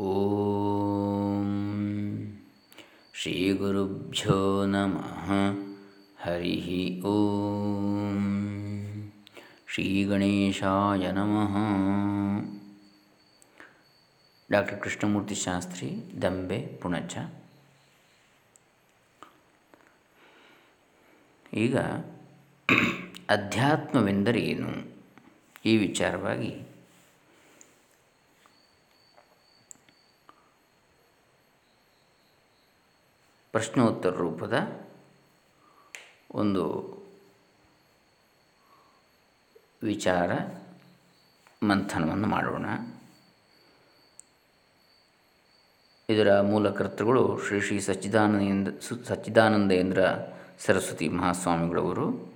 ಓಂ ಶ್ರೀ ಗುರುಭ್ಯೋ ನಮಃ ಹರಿ ಓಂ ಶ್ರೀ ಗಣೇಶಾಯ ನಮಃ ಡಾಕ್ಟರ್ ಕೃಷ್ಣಮೂರ್ತಿ ಶಾಸ್ತ್ರಿ ದಂಬೆ ಪುಣಚ ಈಗ ಅಧ್ಯಾತ್ಮವೆಂದರೇನು ಈ ವಿಚಾರವಾಗಿ ಪ್ರಶ್ನೋತ್ತರ ರೂಪದ ಒಂದು ವಿಚಾರ ಮಂಥನವನ್ನು ಮಾಡೋಣ. ಇದರ ಮೂಲಕರ್ತೃಗಳು ಶ್ರೀ ಶ್ರೀ ಸಚ್ಚಿದಾನಂದ ಸಚ್ಚಿದಾನಂದೇಂದ್ರ ಸರಸ್ವತಿ ಮಹಾಸ್ವಾಮಿಗಳವರು.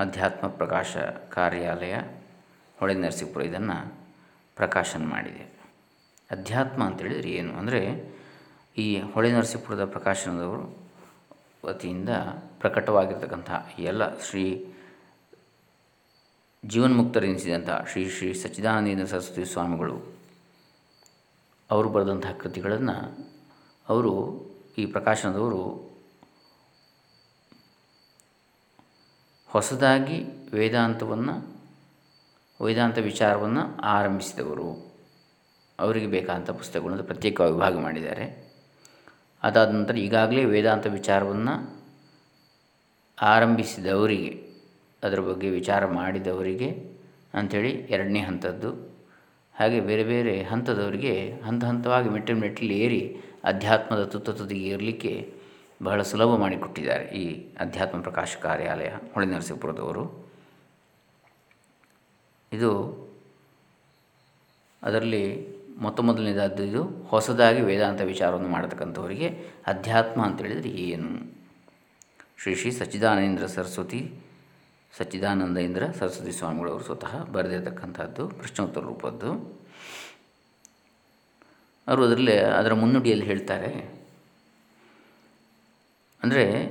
ಅಧ್ಯಾತ್ಮ ಪ್ರಕಾಶ ಕಾರ್ಯಾಲಯ ಹೊಳೆ ನರಸೀಪುರ ಇದನ್ನು ಪ್ರಕಾಶನ ಮಾಡಿದೆ. ಅಧ್ಯಾತ್ಮ ಅಂತೇಳಿದರೆ ಏನು? ಅಂದರೆ ಈ ಹೊಳೆ ನರಸೀಪುರದ ಪ್ರಕಾಶನದವರು ವತಿಯಿಂದ ಪ್ರಕಟವಾಗಿರ್ತಕ್ಕಂಥ ಎಲ್ಲ ಶ್ರೀ ಜೀವನ್ಮುಕ್ತರೆನಿಸಿದಂಥ ಶ್ರೀ ಶ್ರೀ ಸಚ್ಚಿದಾನಂದ ಸರಸ್ವತಿ ಸ್ವಾಮಿಗಳು, ಅವರು ಬರೆದಂತಹ ಕೃತಿಗಳನ್ನು ಅವರು ಈ ಪ್ರಕಾಶನದವರು ಹೊಸದಾಗಿ ವೇದಾಂತವನ್ನು, ವೇದಾಂತ ವಿಚಾರವನ್ನು ಆರಂಭಿಸಿದವರು. ಅವರಿಗೆ ಬೇಕಾದಂಥ ಪುಸ್ತಕಗಳನ್ನು ಪ್ರತ್ಯೇಕವಾಗಿ ವಿಭಾಗ ಮಾಡಿದ್ದಾರೆ. ಅದಾದ ನಂತರ ಈಗಾಗಲೇ ವೇದಾಂತ ವಿಚಾರವನ್ನು ಆರಂಭಿಸಿದವರಿಗೆ, ಅದರ ಬಗ್ಗೆ ವಿಚಾರ ಮಾಡಿದವರಿಗೆ ಅಂಥೇಳಿ ಎರಡನೇ ಹಂತದ್ದು. ಹಾಗೆ ಬೇರೆ ಬೇರೆ ಹಂತದವರಿಗೆ ಹಂತ ಹಂತವಾಗಿ ಮೆಟ್ಟಿಲು ಮೆಟ್ಟಿಲು ಏರಿ ಅಧ್ಯಾತ್ಮದ ತುತ್ತ ತುದಿಗೆ ಏರಲಿಕ್ಕೆ ಬಹಳ ಸುಲಭ ಮಾಡಿಕೊಟ್ಟಿದ್ದಾರೆ ಈ ಅಧ್ಯಾತ್ಮ ಪ್ರಕಾಶ ಕಾರ್ಯಾಲಯ ಹೊಳೆ ನರಸಿಂಪುರದವರು ಇದು ಅದರಲ್ಲಿ ಮೊತ್ತ ಮೊದಲನೇದಾದ್ದು ಹೊಸದಾಗಿ ವೇದಾಂತ ವಿಚಾರವನ್ನು ಮಾಡತಕ್ಕಂಥವರಿಗೆ ಅಧ್ಯಾತ್ಮ ಅಂತೇಳಿದರೆ ಏನು? ಶ್ರೀ ಶ್ರೀ ಸಚ್ಚಿದಾನಂದೇಂದ್ರ ಸರಸ್ವತಿ ಸಚ್ಚಿದಾನಂದೇಂದ್ರ ಸರಸ್ವತಿ ಸ್ವಾಮಿಗಳವರು ಸ್ವತಃ ಬರೆದಿರತಕ್ಕಂಥದ್ದು, ಪ್ರಶ್ನೋತ್ತರ ರೂಪದ್ದು. ಅವರು ಅದರಲ್ಲಿ, ಅದರ ಮುನ್ನುಡಿಯಲ್ಲಿ ಹೇಳ್ತಾರೆ. ಅಂದರೆ,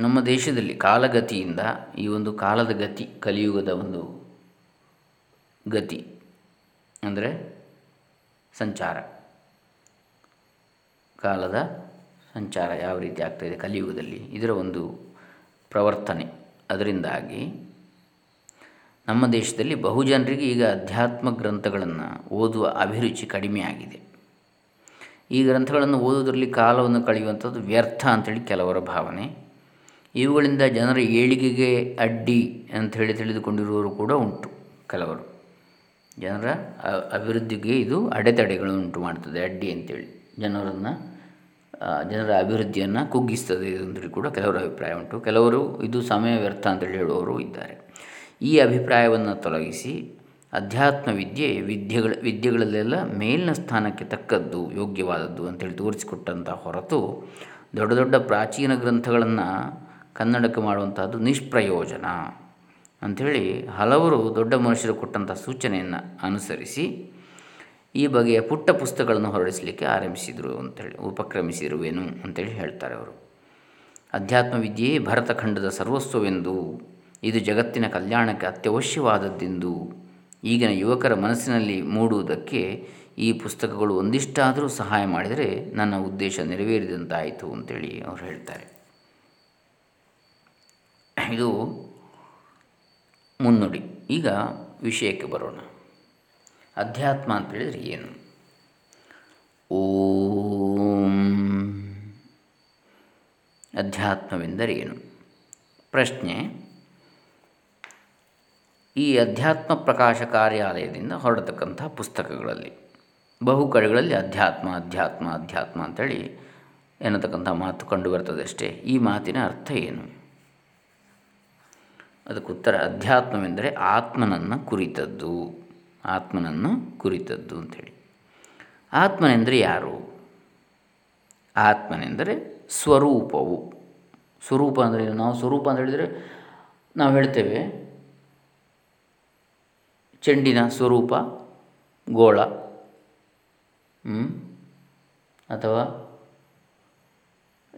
ನಮ್ಮ ದೇಶದಲ್ಲಿ ಕಾಲಗತಿಯಿಂದ ಈ ಒಂದು ಕಾಲದ ಗತಿ, ಕಲಿಯುಗದ ಒಂದು ಗತಿ, ಅಂದರೆ ಸಂಚಾರ. ಕಾಲದ ಸಂಚಾರ ಯಾವ ರೀತಿ ಆಗ್ತಾಯಿದೆ ಕಲಿಯುಗದಲ್ಲಿ? ಇದರ ಒಂದು ಪ್ರವರ್ತನೆ. ಅದರಿಂದಾಗಿ ನಮ್ಮ ದೇಶದಲ್ಲಿ ಬಹುಜನರಿಗೆ ಈಗ ಅಧ್ಯಾತ್ಮ ಗ್ರಂಥಗಳನ್ನು ಓದುವ ಅಭಿರುಚಿ ಕಡಿಮೆಯಾಗಿದೆ ಈ ಗ್ರಂಥಗಳನ್ನು ಓದುವುದರಲ್ಲಿ ಕಾಲವನ್ನು ಕಳೆಯುವಂಥದ್ದು ವ್ಯರ್ಥ ಅಂಥೇಳಿ ಕೆಲವರ ಭಾವನೆ. ಇವುಗಳಿಂದ ಜನರ ಏಳಿಗೆಗೆ ಅಡ್ಡಿ ಅಂಥೇಳಿ ತಿಳಿದುಕೊಂಡಿರುವವರು ಕೂಡ ಉಂಟು ಕೆಲವರು. ಜನರ ಅಭಿವೃದ್ಧಿಗೆ ಇದು ಅಡೆತಡೆಗಳು ಉಂಟು ಮಾಡ್ತದೆ, ಅಡ್ಡಿ ಅಂತೇಳಿ. ಜನರನ್ನು ಜನರ ಅಭಿವೃದ್ಧಿಯನ್ನು ಕುಗ್ಗಿಸ್ತದೆ ಇದೊಂದು ಕೂಡ ಕೆಲವರ ಅಭಿಪ್ರಾಯ ಉಂಟು. ಕೆಲವರು ಇದು ಸಮಯ ವ್ಯರ್ಥ ಅಂತೇಳಿ ಹೇಳುವವರು ಇದ್ದಾರೆ. ಈ ಅಭಿಪ್ರಾಯವನ್ನು ತೊಲಗಿಸಿ ಅಧ್ಯಾತ್ಮ ವಿದ್ಯೆ ವಿದ್ಯೆಗಳ, ವಿದ್ಯೆಗಳಲ್ಲೆಲ್ಲ ಮೇಲಿನ ಸ್ಥಾನಕ್ಕೆ ತಕ್ಕದ್ದು ಯೋಗ್ಯವಾದದ್ದು ಅಂತೇಳಿ ತೋರಿಸಿಕೊಟ್ಟಂಥ ಹೊರತು ದೊಡ್ಡ ದೊಡ್ಡ ಪ್ರಾಚೀನ ಗ್ರಂಥಗಳನ್ನು ಕನ್ನಡಕ್ಕೆ ಮಾಡುವಂತಹದ್ದು ನಿಷ್ಪ್ರಯೋಜನ. ಅಂಥೇಳಿ ಹಲವರು ದೊಡ್ಡ ಮನುಷ್ಯರು ಕೊಟ್ಟಂಥ ಸೂಚನೆಯನ್ನು ಅನುಸರಿಸಿ ಈ ಬಗೆಯ ಪುಟ್ಟ ಪುಸ್ತಕಗಳನ್ನು ಹೊರಡಿಸಲಿಕ್ಕೆ ಆರಂಭಿಸಿದರು ಅಂಥೇಳಿ ಉಪಕ್ರಮಿಸಿರುವೇನು ಅಂತೇಳಿ ಹೇಳ್ತಾರೆ ಅವರು. ಅಧ್ಯಾತ್ಮ ವಿದ್ಯೆಯೇ ಭರತಖಂಡದ ಸರ್ವಸ್ವವೆಂದು, ಇದು ಜಗತ್ತಿನ ಕಲ್ಯಾಣಕ್ಕೆ ಅತ್ಯವಶ್ಯವಾದದ್ದೆಂದು ಈಗಿನ ಯುವಕರ ಮನಸ್ಸಿನಲ್ಲಿ ಮೂಡುವುದಕ್ಕೆ ಈ ಪುಸ್ತಕಗಳು ಒಂದಿಷ್ಟಾದರೂ ಸಹಾಯ ಮಾಡಿದರೆ ನನ್ನ ಉದ್ದೇಶ ನೆರವೇರಿದಂತಾಯಿತು ಅಂತೇಳಿ ಅವರು ಹೇಳ್ತಾರೆ. ಇದು ಮುನ್ನುಡಿ. ಈಗ ವಿಷಯಕ್ಕೆ ಬರೋಣ. ಅಧ್ಯಾತ್ಮ ಅಂತೇಳಿದರೆ ಏನು? ಓಂ. ಅಧ್ಯಾತ್ಮವೆಂದರೇನು ಪ್ರಶ್ನೆ. ಈ ಅಧ್ಯಾತ್ಮ ಪ್ರಕಾಶ ಕಾರ್ಯಾಲಯದಿಂದ ಹೊರಡತಕ್ಕಂಥ ಪುಸ್ತಕಗಳಲ್ಲಿ, ಬಹು ಕಡೆಗಳಲ್ಲಿ ಅಧ್ಯಾತ್ಮ ಅಧ್ಯಾತ್ಮ ಅಧ್ಯಾತ್ಮ ಅಂತೇಳಿ ಎನ್ನತಕ್ಕಂಥ ಮಾತು ಕಂಡು ಬರ್ತದೆ ಅಷ್ಟೇ ಈ ಮಾತಿನ ಅರ್ಥ ಏನು? ಅದಕ್ಕೆ ಉತ್ತರ ಅಧ್ಯಾತ್ಮವೆಂದರೆ ಆತ್ಮನನ್ನು ಕುರಿತದ್ದು. ಆತ್ಮನನ್ನು ಕುರಿತದ್ದು ಅಂಥೇಳಿ. ಆತ್ಮನೆಂದರೆ ಯಾರು? ಆತ್ಮನೆಂದರೆ ಸ್ವರೂಪವು. ಸ್ವರೂಪ ಅಂದರೆ ನಾವು ಸ್ವರೂಪ ಅಂತ ಹೇಳಿದರೆ ನಾವು ಹೇಳ್ತೇವೆ, ಚೆಂಡಿನ ಸ್ವರೂಪ, ಗೋಳ ಅಥವಾ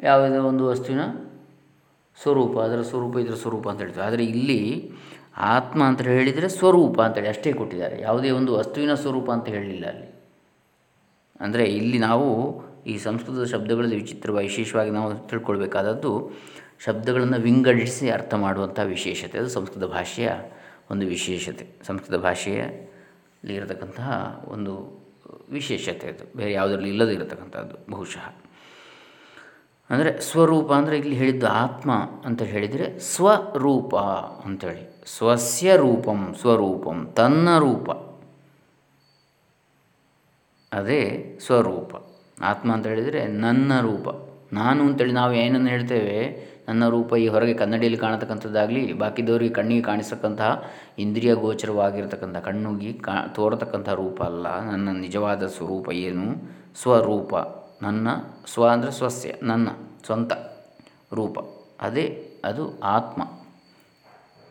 ಯಾವುದೋ ಒಂದು ವಸ್ತುವಿನ ಸ್ವರೂಪ, ಅದರ ಸ್ವರೂಪ ಇದರ ಸ್ವರೂಪ ಅಂತ ಹೇಳ್ತೇವೆ ಆದರೆ ಇಲ್ಲಿ ಆತ್ಮ ಅಂತ ಹೇಳಿದರೆ ಸ್ವರೂಪ ಅಂತೇಳಿ ಅಷ್ಟೇ ಕೊಟ್ಟಿದ್ದಾರೆ. ಯಾವುದೇ ಒಂದು ವಸ್ತುವಿನ ಸ್ವರೂಪ ಅಂತ ಹೇಳಲಿಲ್ಲ ಅಲ್ಲಿ. ಅಂದರೆ ಇಲ್ಲಿ ನಾವು ಈ ಸಂಸ್ಕೃತದ ಶಬ್ದಗಳಲ್ಲಿ ವಿಚಿತ್ರ ವಿಶೇಷವಾಗಿ ನಾವು ತಿಳ್ಕೊಳ್ಬೇಕಾದದ್ದು ಶಬ್ದಗಳನ್ನು ವಿಂಗಡಿಸಿ ಅರ್ಥ ಮಾಡುವಂಥ ವಿಶೇಷತೆ. ಅದು ಸಂಸ್ಕೃತ ಭಾಷೆಯ ಒಂದು ವಿಶೇಷತೆ. ಸಂಸ್ಕೃತ ಭಾಷೆಯಲ್ಲಿ ಇರತಕ್ಕಂತಹ ಒಂದು ವಿಶೇಷತೆ ಅದು. ಬೇರೆ ಯಾವುದರಲ್ಲಿ ಇಲ್ಲದೇ ಇರತಕ್ಕಂಥದ್ದು ಬಹುಶಃ. ಅಂದರೆ ಸ್ವರೂಪ ಅಂದರೆ ಇಲ್ಲಿ ಹೇಳಿದ್ದು ಆತ್ಮ ಅಂತ ಹೇಳಿದರೆ ಸ್ವರೂಪ ಅಂಥೇಳಿ ಸ್ವಸ್ಯ ರೂಪಂ, ಸ್ವರೂಪಂ, ತನ್ನ ರೂಪ. ಅದೇ ಸ್ವರೂಪ. ಆತ್ಮ ಅಂತ ಹೇಳಿದರೆ ನನ್ನ ರೂಪ. ನಾನು ಅಂತೇಳಿ ನಾವು ಏನನ್ನು ಹೇಳ್ತೇವೆ? ನನ್ನ ರೂಪ ಈ ಹೊರಗೆ ಕನ್ನಡಿಯಲ್ಲಿ ಕಾಣತಕ್ಕಂಥದ್ದಾಗಲಿ, ಬಾಕಿದವರಿಗೆ ಕಣ್ಣಿಗೆ ಕಾಣಿಸ್ತಕ್ಕಂತಹ ಇಂದ್ರಿಯ ಗೋಚರವಾಗಿರ್ತಕ್ಕಂಥ, ಕಣ್ಣುಗಿ ಕಾ, ತೋರತಕ್ಕಂಥ ರೂಪ ಅಲ್ಲ. ನನ್ನ ನಿಜವಾದ ಸ್ವರೂಪ ಏನು? ಸ್ವರೂಪ. ನನ್ನ ಸ್ವ ಅಂದರೆ ಸ್ವಸ್ಯ, ನನ್ನ ಸ್ವಂತ ರೂಪ. ಅದೇ ಅದು ಆತ್ಮ.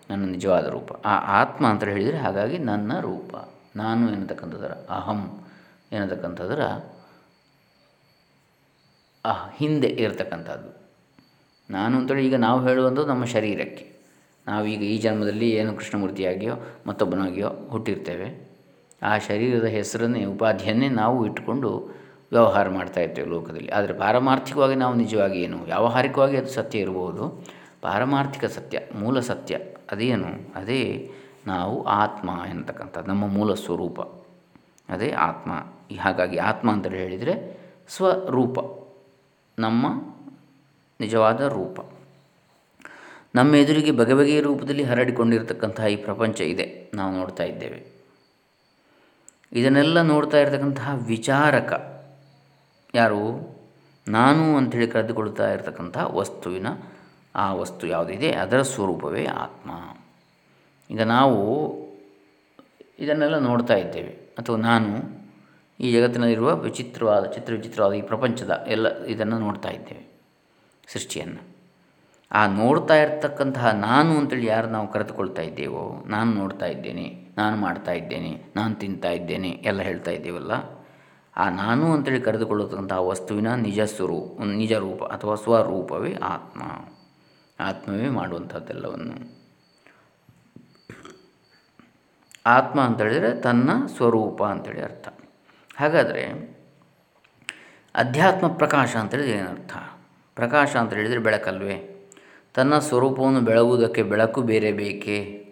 ನನ್ನ ನಿಜವಾದ ರೂಪ. ಆ ಆತ್ಮ ಅಂತ ಹೇಳಿದರೆ ಹಾಗಾಗಿ ನನ್ನ ರೂಪ. ನಾನು ಎನ್ನತಕ್ಕಂಥದ್ದರ ಅಹಂ ಎನ್ನತಕ್ಕಂಥದ್ದರ ಹಿಂದೆ ಇರತಕ್ಕಂಥದ್ದು. ನಾನು ಅಂತೇಳಿ ಈಗ ನಾವು ಹೇಳುವಂಥದ್ದು ನಮ್ಮ ಶರೀರಕ್ಕೆ. ನಾವೀಗ ಈ ಜನ್ಮದಲ್ಲಿ ಏನು ಕೃಷ್ಣಮೂರ್ತಿಯಾಗಿಯೋ, ಮತ್ತೊಬ್ಬನಾಗಿಯೋ ಹುಟ್ಟಿರ್ತೇವೆ. ಆ ಶರೀರದ ಹೆಸರನ್ನೇ, ಉಪಾಧಿಯನ್ನೇ ನಾವು ಇಟ್ಟುಕೊಂಡು ವ್ಯವಹಾರ ಮಾಡ್ತಾ ಇರ್ತೇವೆ ಲೋಕದಲ್ಲಿ. ಆದರೆ ಪಾರಮಾರ್ಥಿಕವಾಗಿ ನಾವು ನಿಜವಾಗಿ ಏನು, ವ್ಯಾವಹಾರಿಕವಾಗಿ ಅದು ಸತ್ಯ ಇರಬಹುದು ಪಾರಮಾರ್ಥಿಕ ಸತ್ಯ, ಮೂಲ ಸತ್ಯ, ಅದೇನು? ಅದೇ ನಾವು ಆತ್ಮ ಎನ್ನತಕ್ಕಂಥದ್ದು, ನಮ್ಮ ಮೂಲ ಸ್ವರೂಪ. ಅದೇ ಆತ್ಮ. ಹಾಗಾಗಿ ಆತ್ಮ ಅಂತ ಹೇಳಿದರೆ ಸ್ವರೂಪ, ನಮ್ಮ ನಿಜವಾದ ರೂಪ. ನಮ್ಮ ಎದುರಿಗೆ ಬಗೆ ಬಗೆಯ ರೂಪದಲ್ಲಿ ಹರಡಿಕೊಂಡಿರತಕ್ಕಂತಹ ಈ ಪ್ರಪಂಚ ಇದೆ, ನಾವು ನೋಡ್ತಾ ಇದ್ದೇವೆ. ಇದನ್ನೆಲ್ಲ ನೋಡ್ತಾ ಇರತಕ್ಕಂತಹ ವಿಚಾರಕ ಯಾರು? ನಾನು ಅಂಥೇಳಿ ಕರೆದುಕೊಳ್ತಾ ಇರತಕ್ಕಂಥ ವಸ್ತುವಿನ ಆ ವಸ್ತು ಯಾವುದಿದೆ? ಅದರ ಸ್ವರೂಪವೇ ಆತ್ಮ. ಈಗ ನಾವು ಇದನ್ನೆಲ್ಲ ನೋಡ್ತಾ ಇದ್ದೇವೆ. ಅಥವಾ ನಾನು ಈ ಜಗತ್ತಿನಲ್ಲಿರುವ ವಿಚಿತ್ರವಾದ, ಚಿತ್ರ ವಿಚಿತ್ರವಾದ ಈ ಪ್ರಪಂಚದ ಎಲ್ಲ ಇದನ್ನು ನೋಡ್ತಾ ಇದ್ದೇವೆ. ಸೃಷ್ಟಿಯನ್ನು. ಆ ನೋಡ್ತಾ ಇರ್ತಕ್ಕಂತಹ ನಾನು ಅಂತೇಳಿ ಯಾರು ನಾವು ಕರೆದುಕೊಳ್ತಾ ಇದ್ದೇವೋ, ನಾನು ನೋಡ್ತಾ ಇದ್ದೇನೆ, ನಾನು ಮಾಡ್ತಾ ಇದ್ದೇನೆ, ನಾನು ತಿಂತಾ ಇದ್ದೇನೆ, ಎಲ್ಲ ಹೇಳ್ತಾ ಇದ್ದೇವಲ್ಲ ಆ ನಾನು ಅಂತೇಳಿ ಕರೆದುಕೊಳ್ಳತಕ್ಕಂಥ ವಸ್ತುವಿನ ನಿಜ ಸ್ವರೂಪ, ನಿಜ ರೂಪ ಅಥವಾ ಸ್ವರೂಪವೇ ಆತ್ಮ. ಆತ್ಮವೇ ಮಾಡುವಂಥದ್ದೆಲ್ಲವನ್ನು. ಆತ್ಮ ಅಂತೇಳಿದರೆ ತನ್ನ ಸ್ವರೂಪ ಅಂತೇಳಿ ಅರ್ಥ. ಹಾಗಾದರೆ ಅಧ್ಯಾತ್ಮ ಪ್ರಕಾಶ ಅಂತೇಳಿದ್ರೆ ಏನರ್ಥ? ಪ್ರಕಾಶ ಅಂತ ಹೇಳಿದರೆ ಬೆಳಕಲ್ವೇ? ತನ್ನ ಸ್ವರೂಪವನ್ನು ಬೆಳಗುವುದಕ್ಕೆ ಬೆಳಕು ಬೇರೆ ಬೇಕೇ?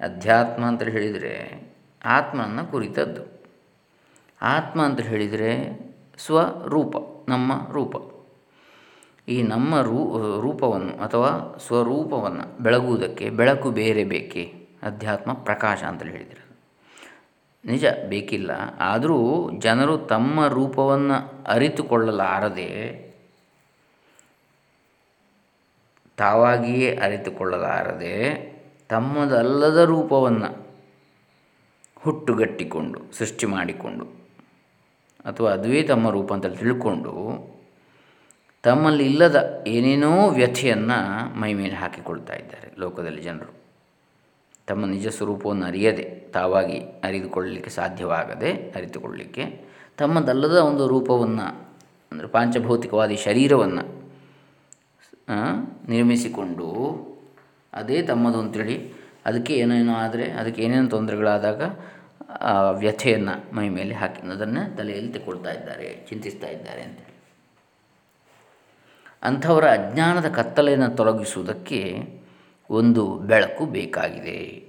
ಅಧ್ಯಾತ್ಮ ಅಂತ ಹೇಳಿದರೆ ಆತ್ಮನ ಕುರಿತದ್ದು. ಆತ್ಮ ಅಂತ ಹೇಳಿದರೆ ಸ್ವರೂಪ, ನಮ್ಮ ರೂಪ. ಈ ನಮ್ಮ ರೂ, ರೂಪವನ್ನು ಅಥವಾ ಸ್ವರೂಪವನ್ನು ಬೆಳಗುವುದಕ್ಕೆ ಬೆಳಕು ಬೇರೆ ಬೇಕೇ? ಅಧ್ಯಾತ್ಮ ಪ್ರಕಾಶ ಅಂತ ಹೇಳಿದರೆ. ನಿಜ, ಬೇಕಿಲ್ಲ. ಆದರೂ ಜನರು ತಮ್ಮ ರೂಪವನ್ನು ಅರಿತುಕೊಳ್ಳಲಾರದೆ ತಾವಾಗಿಯೇ ಅರಿತುಕೊಳ್ಳಲಾರದೆ ತಮ್ಮದಲ್ಲದ ರೂಪವನ್ನು ಹುಟ್ಟುಗಟ್ಟಿಕೊಂಡು, ಸೃಷ್ಟಿ ಮಾಡಿಕೊಂಡು ಅಥವಾ ಅದುವೇ ತಮ್ಮ ರೂಪ ಅಂತ ತಿಳ್ಕೊಂಡು ತಮ್ಮಲ್ಲಿ ಇಲ್ಲದ ಏನೇನೋ ವ್ಯಥೆಯನ್ನು ಮೈ ಮೇಲೆ ಹಾಕಿಕೊಳ್ತಾ ಇದ್ದಾರೆ ಲೋಕದಲ್ಲಿ ಜನರು. ತಮ್ಮ ನಿಜ ಸ್ವರೂಪವನ್ನು ಅರಿಯದೆ, ತಾವಾಗಿ ಅರಿದುಕೊಳ್ಳಲಿಕ್ಕೆ ಸಾಧ್ಯವಾಗದೆ ಅರಿತುಕೊಳ್ಳಲಿಕ್ಕೆ ತಮ್ಮದಲ್ಲದ ಒಂದು ರೂಪವನ್ನು, ಅಂದರೆ ಪಾಂಚಭೌತಿಕವಾದಿ ಶರೀರವನ್ನು ನಿರ್ಮಿಸಿಕೊಂಡು ಅದೇ ತಮ್ಮದು ಅಂತೇಳಿ ಅದಕ್ಕೆ ಏನೇನೋ ಆದರೆ, ಅದಕ್ಕೆ ಏನೇನು ತೊಂದರೆಗಳಾದಾಗ ವ್ಯಥೆಯನ್ನು ಮೈ ಮೇಲೆ ಹಾಕಿ ಅದನ್ನು ತಲೆಯಲ್ಲಿ ತಗೊಳ್ತಾ ಇದ್ದಾರೆ, ಚಿಂತಿಸ್ತಾ ಇದ್ದಾರೆ ಅಂತ ಅಂಥವರ ಅಜ್ಞಾನದ ಕತ್ತಲೆಯನ್ನು ತೊಲಗಿಸುವುದಕ್ಕೆ ಒಂದು ಬೆಳಕು ಬೇಕಾಗಿದೆ.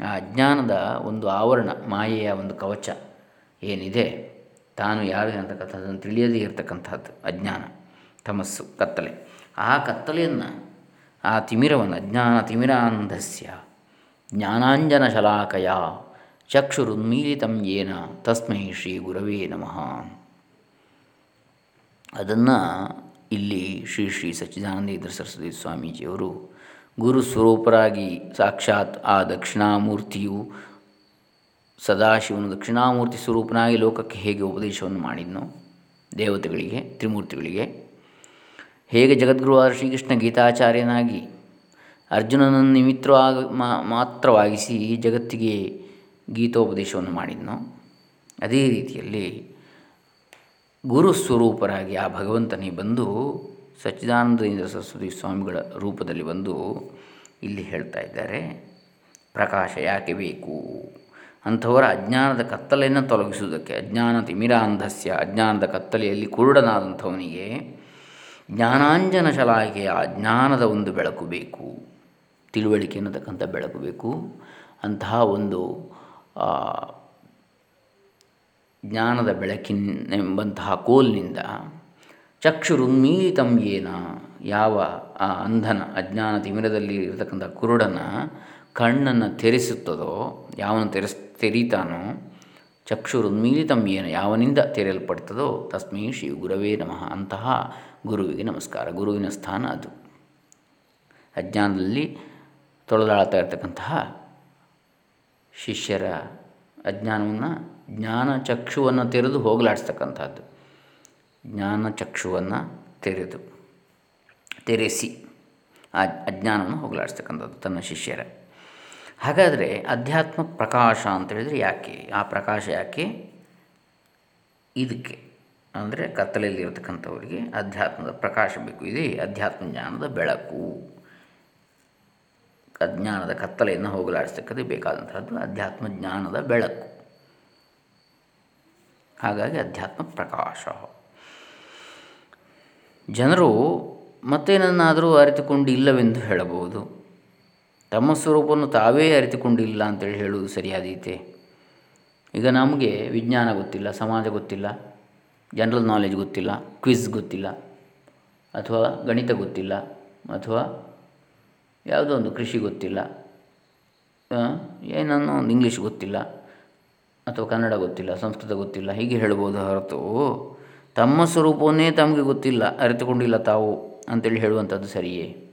ಆ ಅಜ್ಞಾನದ ಒಂದು ಆವರಣ, ಮಾಯೆಯ ಒಂದು ಕವಚ ಏನಿದೆ, ತಾನು ಯಾರು ಅಂತಕ್ಕಂಥದ್ದನ್ನು ತಿಳಿಯದೇ ಇರತಕ್ಕಂಥದ್ದು ಅಜ್ಞಾನ, ತಮಸ್ಸು, ಕತ್ತಲೆ. ಆ ಕತ್ತಲೆಯನ್ನು, ಆ ತಿಮಿರವನ್ನು ಅಜ್ಞಾನ ತಿಮಿರಾಂಧಸ್ಯ ಜ್ಞಾನಾಂಜನ ಶಲಾಕಯ ಚಕ್ಷುರುನ್ಮೀಲಿತಂ ಏನ ತಸ್ಮೈ ಶ್ರೀ ಗುರವೇ ನಮಃ. ಅದನ್ನು ಇಲ್ಲಿ ಶ್ರೀ ಶ್ರೀ ಸಚ್ಚಿದಾನಂದೇಂದ್ರ ಸರಸ್ವತಿ ಸ್ವಾಮೀಜಿಯವರು ಗುರು ಸ್ವರೂಪರಾಗಿ ಸಾಕ್ಷಾತ್ ಆ ದಕ್ಷಿಣಾಮೂರ್ತಿಯು ಸದಾಶಿವನು ದಕ್ಷಿಣಾಮೂರ್ತಿ ಸ್ವರೂಪನಾಗಿ ಲೋಕಕ್ಕೆ ಹೇಗೆ ಉಪದೇಶವನ್ನು ಮಾಡಿದ್ನೋ, ದೇವತೆಗಳಿಗೆ, ತ್ರಿಮೂರ್ತಿಗಳಿಗೆ, ಹೇಗೆ ಜಗದ್ಗುರುವಾದ ಶ್ರೀಕೃಷ್ಣ ಗೀತಾಚಾರ್ಯನಾಗಿ ಅರ್ಜುನನನ್ನು ನಿಮಿತ್ರವಾಗಿ ಮಾತ್ರವಾಗಿಸಿ ಜಗತ್ತಿಗೆ ಗೀತೋಪದೇಶವನ್ನು ಮಾಡಿದ್ನೋ, ಅದೇ ರೀತಿಯಲ್ಲಿ ಗುರು ಸ್ವರೂಪರಾಗಿ ಆ ಭಗವಂತನೇ ಬಂದು ಸಚ್ಚಿದಾನಂದೇಂದ್ರ ಸರಸ್ವತಿ ಸ್ವಾಮಿಗಳ ರೂಪದಲ್ಲಿ ಬಂದು ಇಲ್ಲಿ ಹೇಳ್ತಾ ಇದ್ದಾರೆ, ಪ್ರಕಾಶ ಯಾಕೆ ಬೇಕು? ಅಂಥವರ ಅಜ್ಞಾನದ ಕತ್ತಲೆಯನ್ನು ತೊಲಗಿಸುವುದಕ್ಕೆ, ಅಜ್ಞಾನ ತಿಮಿರಾಂಧಸ್ಯ, ಅಜ್ಞಾನದ ಕತ್ತಲೆಯಲ್ಲಿ ಕುರುಡನಾದಂಥವನಿಗೆ ಜ್ಞಾನಾಂಜನ ಶಲಾಕೆಯ ಅಜ್ಞಾನದ ಒಂದು ಬೆಳಕು ಬೇಕು, ತಿಳುವಳಿಕೆ ಅನ್ನತಕ್ಕಂಥ ಬೆಳಕು ಬೇಕು. ಅಂತಹ ಒಂದು ಜ್ಞಾನದ ಬೆಳಕಿನೆಂಬಂತಹ ಕೋಲ್ನಿಂದ ಚಕ್ಷುರುನ್ಮೀಲಿತಂ ಏನ, ಯಾವ ಆ ಅಂಧನ, ಅಜ್ಞಾನ ತಿಮಿರದಲ್ಲಿ ಇರತಕ್ಕಂಥ ಕುರುಡನ ಕಣ್ಣನ್ನು ತೆರೆಸುತ್ತದೋ, ಯಾವನು ತೆರೆಸ್, ತೆರೀತಾನೋ, ಚಕ್ಷುರುನ್ಮೀಲಿತಂ ಏನ, ಯಾವನಿಂದ ತೆರೆಯಲ್ಪಡ್ತದೋ, ತಸ್ಮೈ ಶ್ರೀ ಗುರವೇ ನಮಃ ಅಂತಹ ಗುರುವಿಗೆ ನಮಸ್ಕಾರ. ಗುರುವಿನ ಸ್ಥಾನ ಅದು. ಅಜ್ಞಾನದಲ್ಲಿ ತೊಳೆದಾಳ್ತಾ ಇರತಕ್ಕಂತಹ ಶಿಷ್ಯರ ಅಜ್ಞಾನವನ್ನು ಜ್ಞಾನ ಚಕ್ಷುವನ್ನು ತೆರೆದು ಹೋಗಲಾಡಿಸ್ತಕ್ಕಂಥದ್ದು. ಜ್ಞಾನ ಚಕ್ಷುವನ್ನು ತೆರೆದು, ತೆರೆಸಿ ಆ ಅಜ್ಞಾನವನ್ನು ಹೋಗಲಾಡಿಸ್ತಕ್ಕಂಥದ್ದು ತನ್ನ ಶಿಷ್ಯರ. ಹಾಗಾದರೆ ಅಧ್ಯಾತ್ಮ ಪ್ರಕಾಶ ಅಂತ ಹೇಳಿದರೆ ಯಾಕೆ? ಆ ಪ್ರಕಾಶ ಯಾಕೆ? ಇದಕ್ಕೆ ಅಂದರೆ ಕತ್ತಲೆಯಲ್ಲಿರತಕ್ಕಂಥವರಿಗೆ ಅಧ್ಯಾತ್ಮದ ಪ್ರಕಾಶ ಬೇಕು. ಇದೇ ಅಧ್ಯಾತ್ಮ ಜ್ಞಾನದ ಬೆಳಕು. ಅಜ್ಞಾನದ ಕತ್ತಲೆಯನ್ನು ಹೋಗಲಾಡಿಸ್ತಕ್ಕದ್ದು ಬೇಕಾದಂಥದ್ದು ಅಧ್ಯಾತ್ಮ ಜ್ಞಾನದ ಬೆಳಕು. ಹಾಗಾಗಿ ಅಧ್ಯಾತ್ಮ ಪ್ರಕಾಶ. ಜನರು ಮತ್ತೇನನ್ನಾದರೂ ಅರಿತುಕೊಂಡಿಲ್ಲವೆಂದು ಹೇಳಬಹುದು. ತಮ್ಮ ಸ್ವರೂಪವನ್ನು ತಾವೇ ಅರಿತುಕೊಂಡಿಲ್ಲ ಅಂತೇಳಿ ಹೇಳುವುದು ಸರಿಯಾದೀತೆ ಈಗ ನಮಗೆ ವಿಜ್ಞಾನ ಗೊತ್ತಿಲ್ಲ, ಸಮಾಜ ಗೊತ್ತಿಲ್ಲ, ಜನರಲ್ ನಾಲೆಜ್ ಗೊತ್ತಿಲ್ಲ ಕ್ವಿಝ್ ಗೊತ್ತಿಲ್ಲ, ಅಥವಾ ಗಣಿತ ಗೊತ್ತಿಲ್ಲ, ಅಥವಾ ಯಾವುದೋ ಒಂದು ಕೃಷಿ ಗೊತ್ತಿಲ್ಲ. ಏನನ್ನೋ ಒಂದು ಇಂಗ್ಲೀಷ್ ಗೊತ್ತಿಲ್ಲ. ಅಥವಾ ಕನ್ನಡ ಗೊತ್ತಿಲ್ಲ, ಸಂಸ್ಕೃತ ಗೊತ್ತಿಲ್ಲ, ಹೀಗೆ ಹೇಳ್ಬೋದು ಹೊರತು ತಮ್ಮ ಸ್ವರೂಪವನ್ನೇ ತಮಗೆ ಗೊತ್ತಿಲ್ಲ, ಅರಿತುಕೊಂಡಿಲ್ಲ ತಾವು ಅಂತೇಳಿ ಹೇಳುವಂಥದ್ದು ಸರಿಯೇ?